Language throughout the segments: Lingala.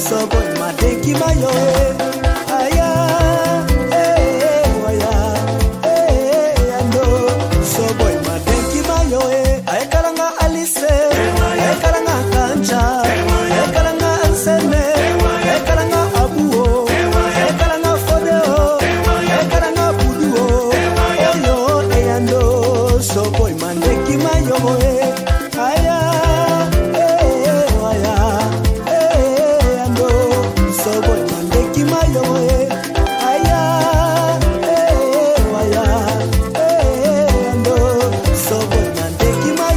soboy madeki mayo eh.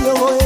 you voy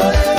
Bye.